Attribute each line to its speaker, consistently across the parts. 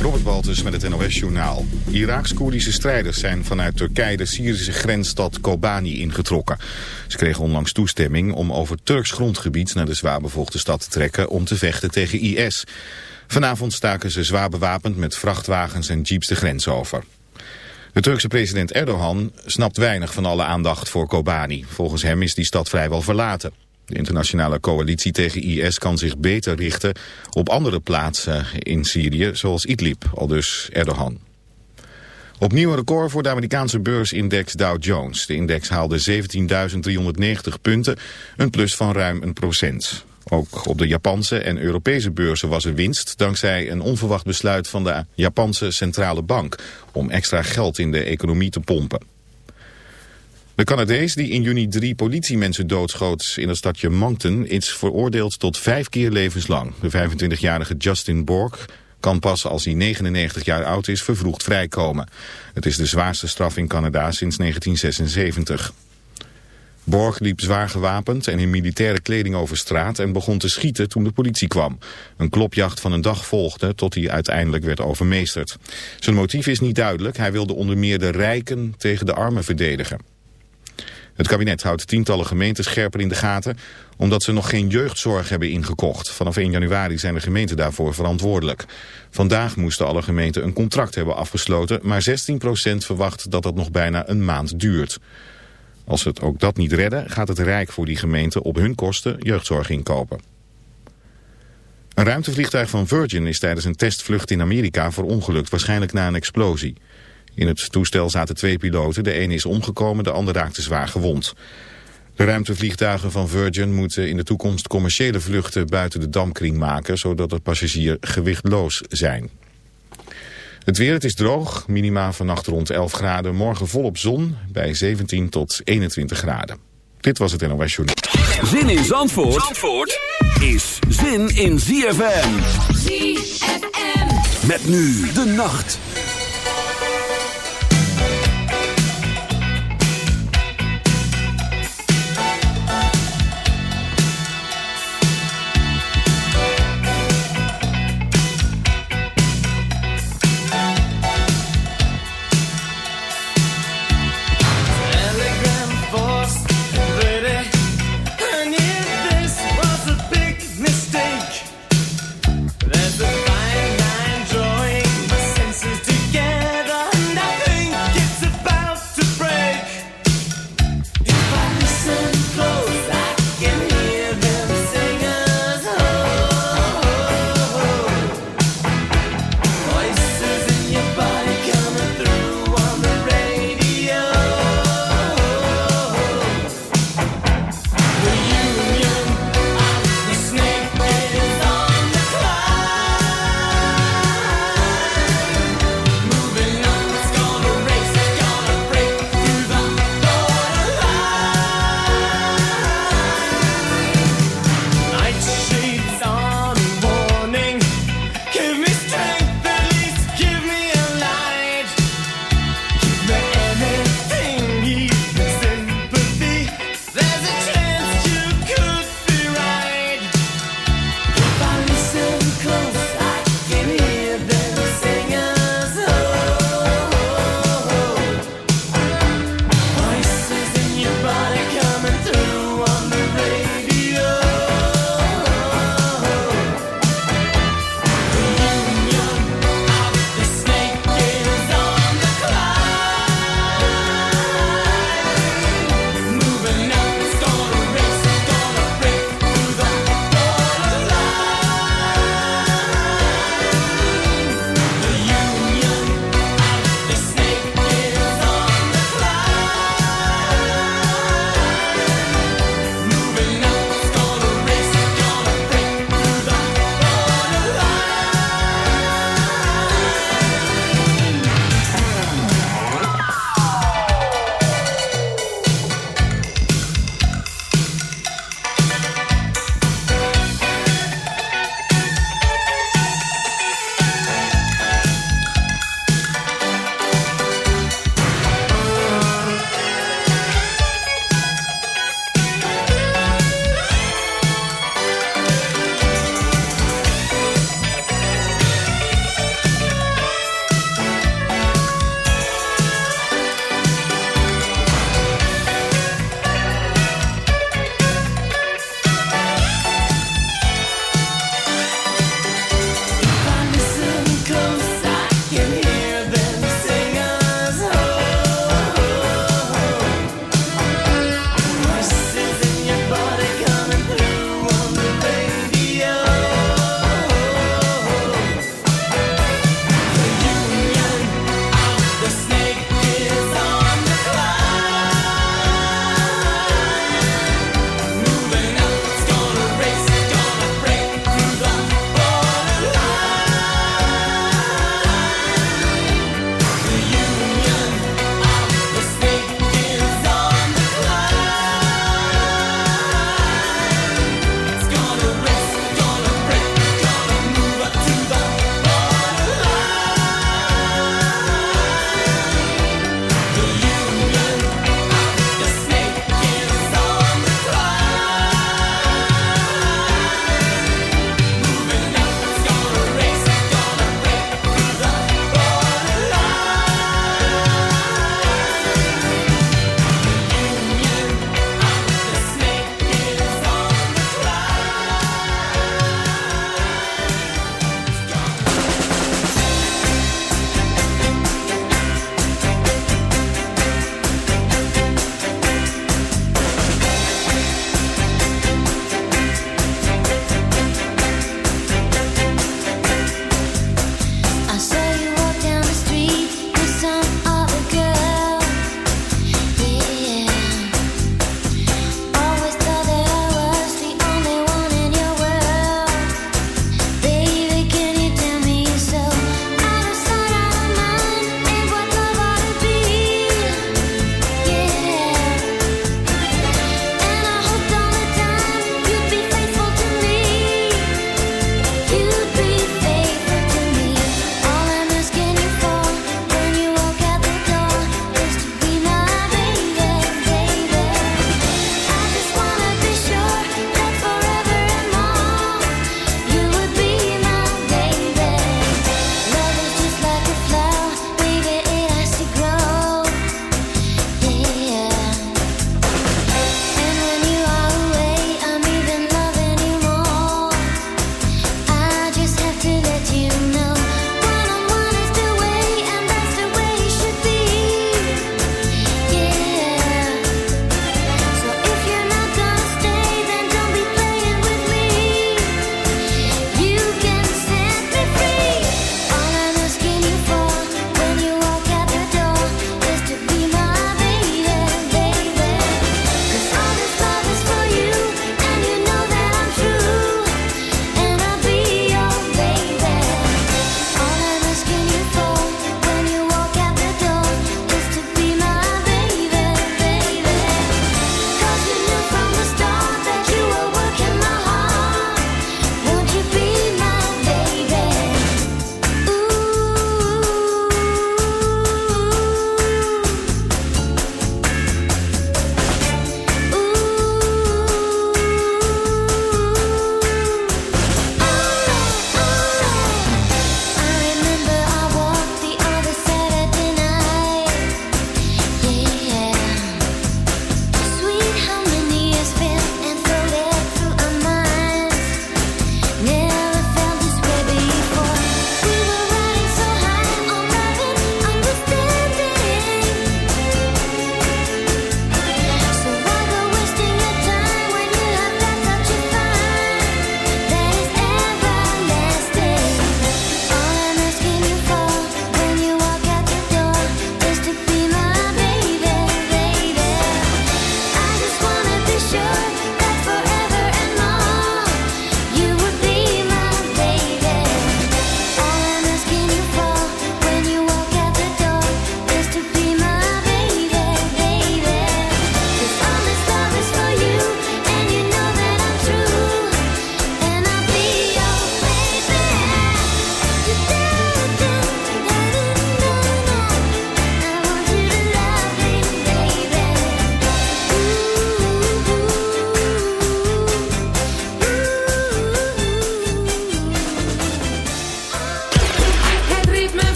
Speaker 1: Robert Walters met het NOS-journaal. Iraaks-Koerdische strijders zijn vanuit Turkije de Syrische grensstad Kobani ingetrokken. Ze kregen onlangs toestemming om over Turks grondgebied naar de zwaar bevolkte stad te trekken om te vechten tegen IS. Vanavond staken ze zwaar bewapend met vrachtwagens en jeeps de grens over. De Turkse president Erdogan snapt weinig van alle aandacht voor Kobani. Volgens hem is die stad vrijwel verlaten. De internationale coalitie tegen IS kan zich beter richten op andere plaatsen in Syrië, zoals Idlib, al dus Erdogan. Opnieuw een record voor de Amerikaanse beursindex Dow Jones. De index haalde 17.390 punten, een plus van ruim een procent. Ook op de Japanse en Europese beurzen was er winst... dankzij een onverwacht besluit van de Japanse centrale bank... om extra geld in de economie te pompen. De Canadees die in juni drie politiemensen doodschoot in het stadje Moncton... is veroordeeld tot vijf keer levenslang. De 25-jarige Justin Borg kan pas als hij 99 jaar oud is vervroegd vrijkomen. Het is de zwaarste straf in Canada sinds 1976. Borg liep zwaar gewapend en in militaire kleding over straat en begon te schieten toen de politie kwam. Een klopjacht van een dag volgde tot hij uiteindelijk werd overmeesterd. Zijn motief is niet duidelijk. Hij wilde onder meer de rijken tegen de armen verdedigen. Het kabinet houdt tientallen gemeenten scherper in de gaten... omdat ze nog geen jeugdzorg hebben ingekocht. Vanaf 1 januari zijn de gemeenten daarvoor verantwoordelijk. Vandaag moesten alle gemeenten een contract hebben afgesloten... maar 16% verwacht dat dat nog bijna een maand duurt. Als ze het ook dat niet redden, gaat het Rijk voor die gemeenten op hun kosten jeugdzorg inkopen. Een ruimtevliegtuig van Virgin is tijdens een testvlucht in Amerika verongelukt, waarschijnlijk na een explosie. In het toestel zaten twee piloten, de ene is omgekomen, de ander raakte zwaar gewond. De ruimtevliegtuigen van Virgin moeten in de toekomst commerciële vluchten buiten de damkring maken, zodat de passagier gewichtloos zijn. Het weer, het is droog, minima vannacht rond 11 graden, morgen volop zon bij 17 tot 21 graden. Dit was het NOS Journal.
Speaker 2: Zin in Zandvoort, Zandvoort is zin in ZFM. ZFM. Met nu de nacht.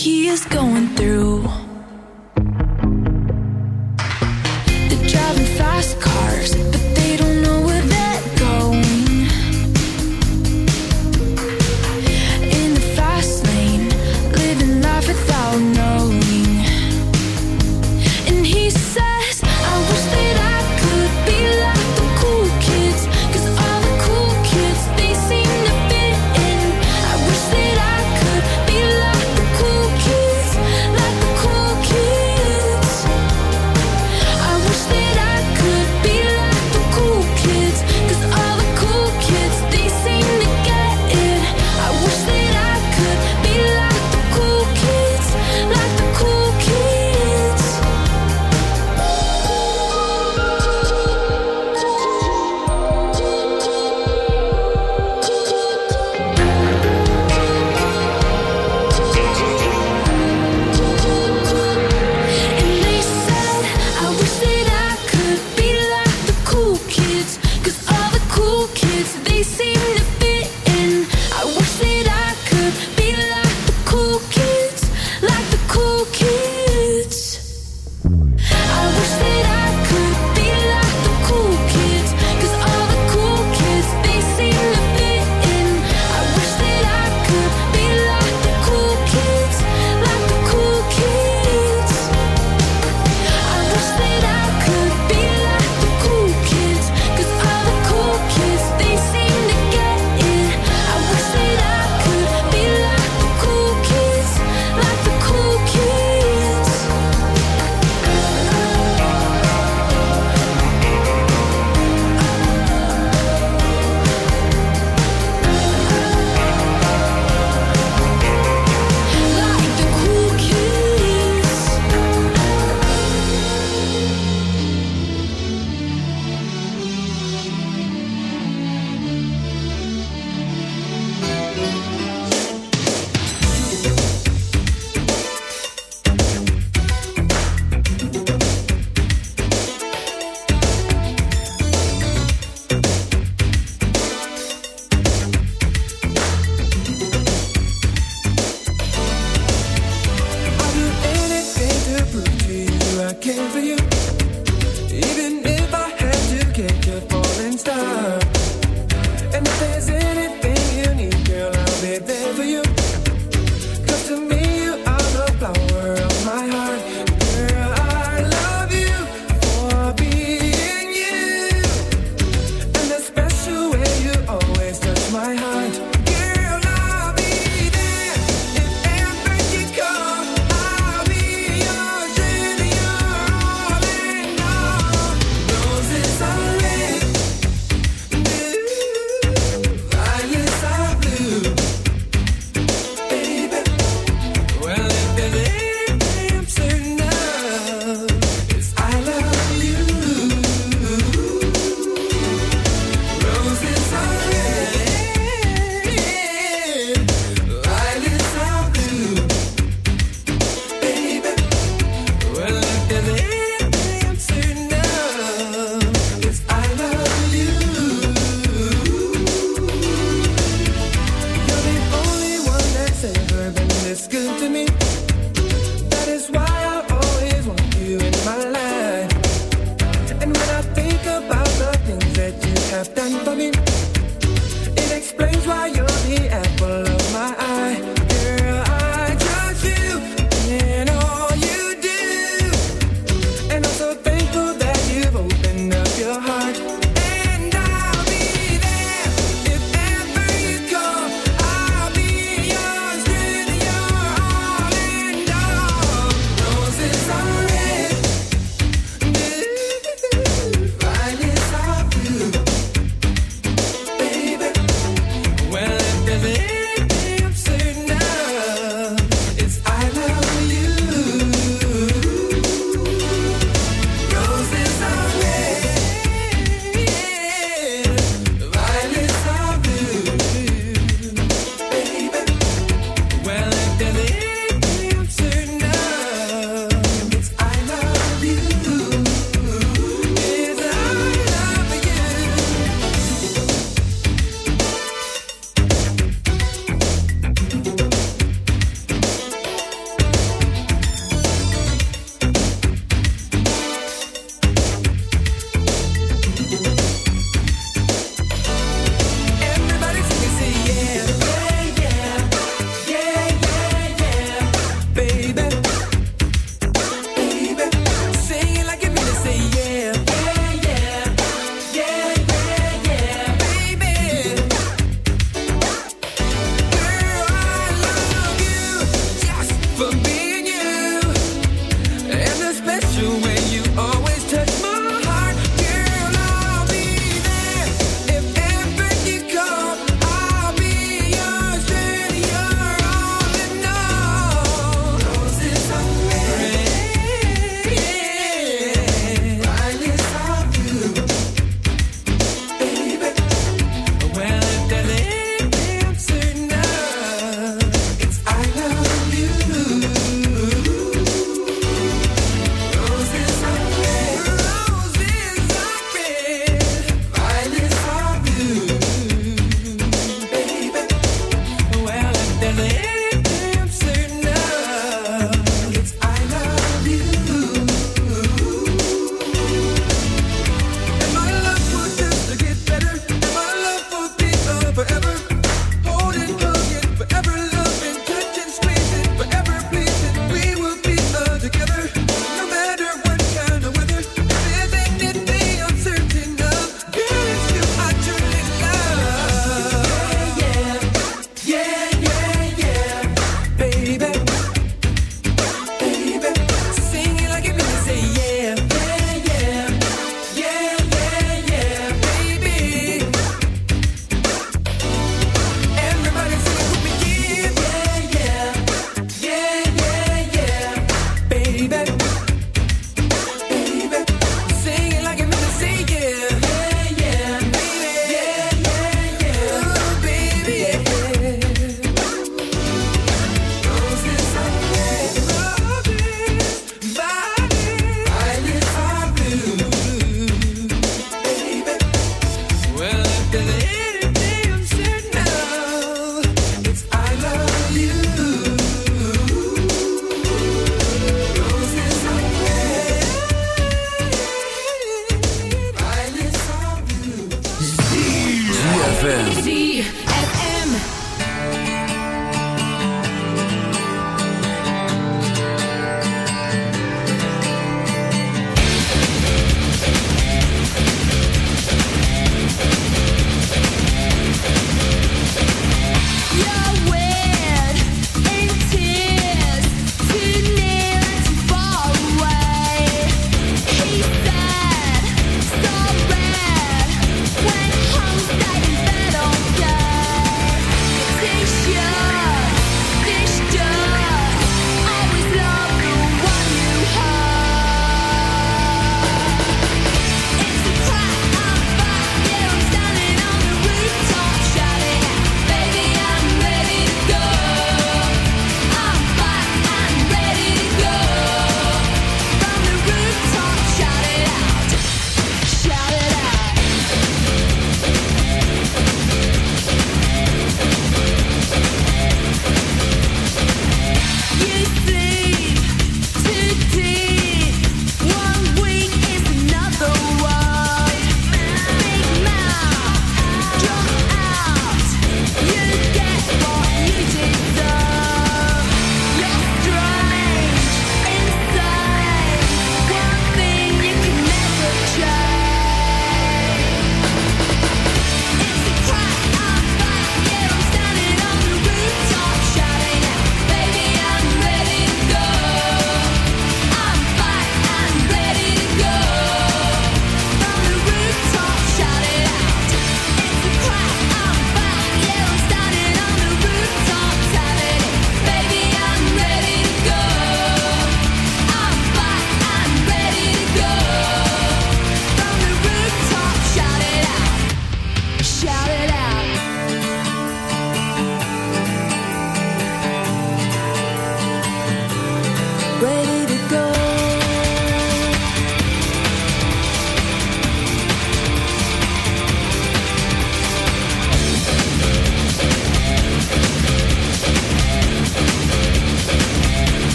Speaker 3: He is going through.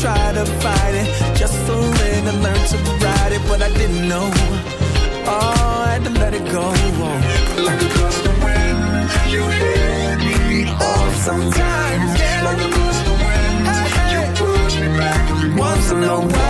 Speaker 3: try to
Speaker 4: fight it. Just surrender, learn to ride it. But I didn't know. Oh, I had to let it go.
Speaker 5: Like a gust of wind, you hit me off sometimes. Yeah. Like a gust of wind, you push me back
Speaker 4: once in a while.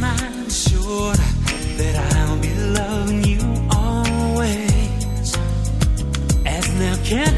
Speaker 4: mind sure that I'll be loving you always. As
Speaker 6: now
Speaker 3: can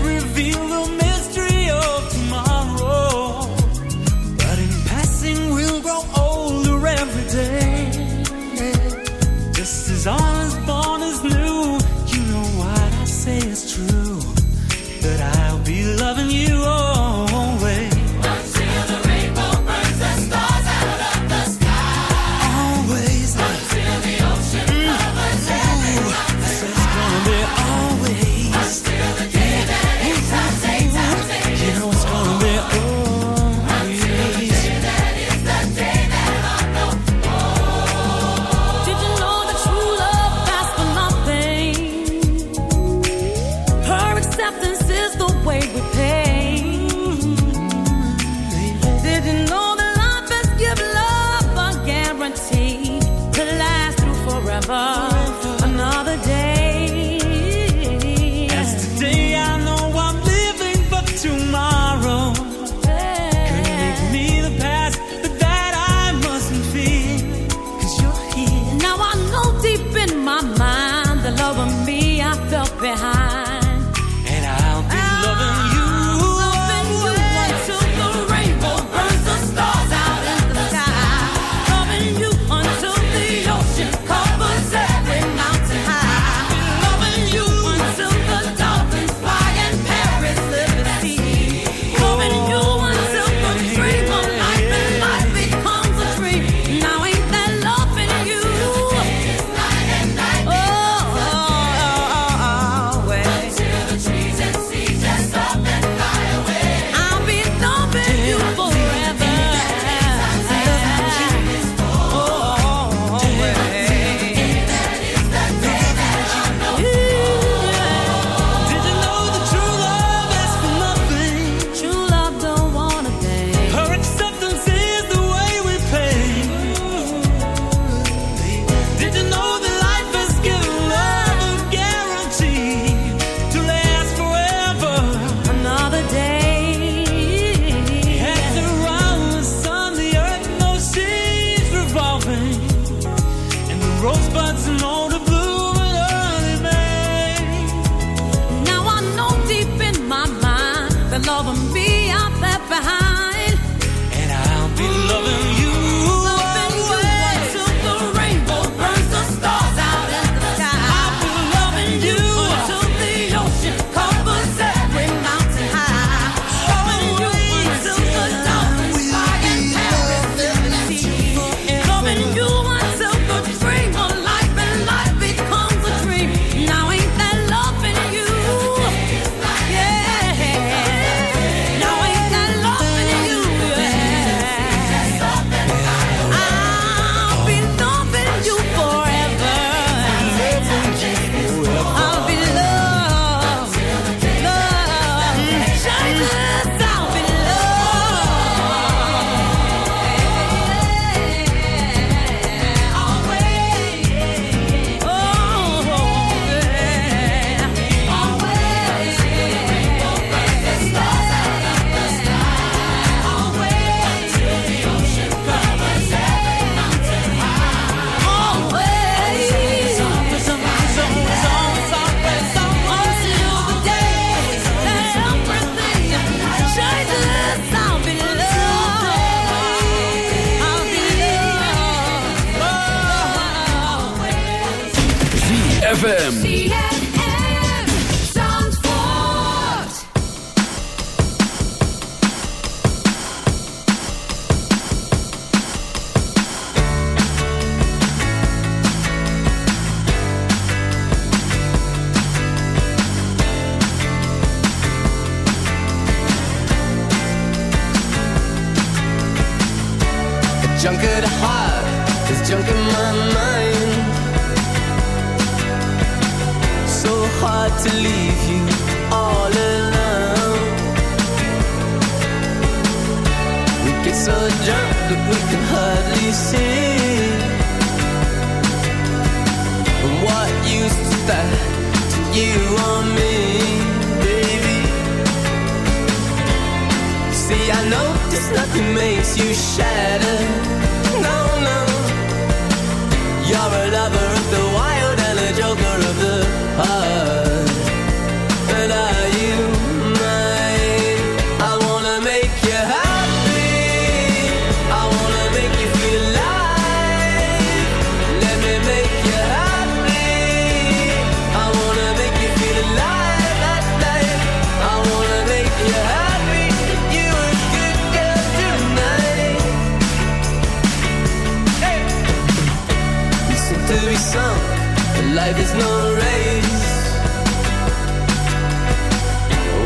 Speaker 7: life is no race.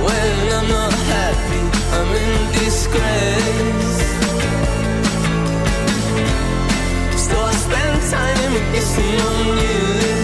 Speaker 7: When I'm not happy, I'm in disgrace. So I spend time kissing on you.